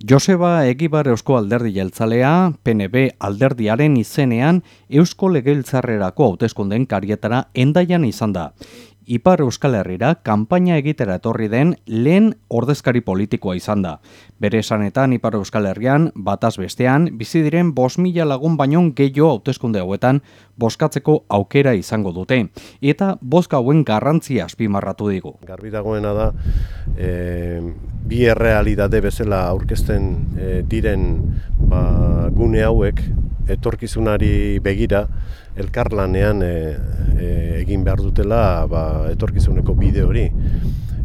Joseba Egibar Eusko Alderdi Jeltzalea, PNB alderdiaren izenean Eusko Legebiltzarrerako hauteskunden karietara endaian izan da. Ipar Euskal Herrira kanpaina egitera etorri den lehen ordezkari politikoa izan da. Bere esanetan Ipar Euskal Herrian, bataz bestean, bizi diren bos mila lagun baino gehiago hauteskunde hauetan boskatzeko aukera izango dute. Eta boska hauen garrantzia azpimarratu digu. Garbi dagoena da, e, bi errealitate bezala aurkezten e, diren ba, gune hauek, etorkizunari begira, elkarlanean e, egin behar dutela ba, etorkizuneko bide hori.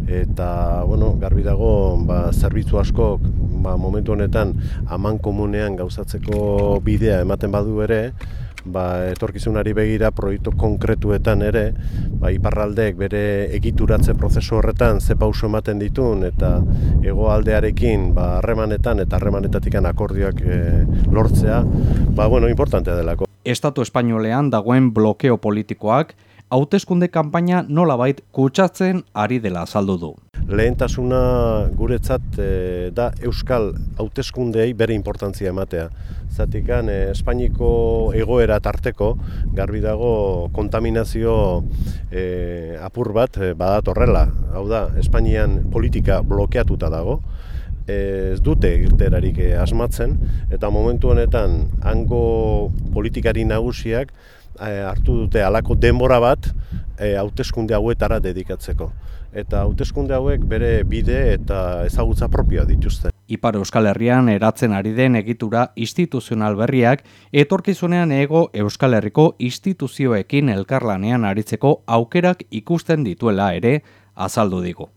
Eta, bueno, garbi dago, ba, zerbitzu asko ba, momentu honetan aman komunean gauzatzeko bidea ematen badu ere, ba, etorkizunari begira proiektu konkretuetan ere, ba, iparraldeek bere egituratze prozesu horretan ze pauso ematen ditun eta hegoaldearekin ba, harremanetan eta harremanetatikan akordioak e, lortzea, ba, bueno, importantea delako. Estatu espainolean dagoen blokeo politikoak, hauteskunde kanpaina nolabait kutsatzen ari dela azaldu du. Lehentasuna guretzat e, da euskal hauteskundeei bere importantzia ematea. Zatikan e, Espainiko egoera tarteko garbi dago kontaminazio e, apur bat e, badatorrela. Hau da, Espainian politika blokeatuta dago ez dute irterarik asmatzen eta momentu honetan hango politikari nagusiak Eh, hartu dute halako denbora bat e, hauteskunde hauetara dedikatzeko. Eta hauteskunde hauek bere bide eta ezagutza propioa dituzte. Ipar Euskal Herrian eratzen ari den egitura instituzional berriak etorkizunean ego Euskal Herriko instituzioekin elkarlanean aritzeko aukerak ikusten dituela ere azaldu digu.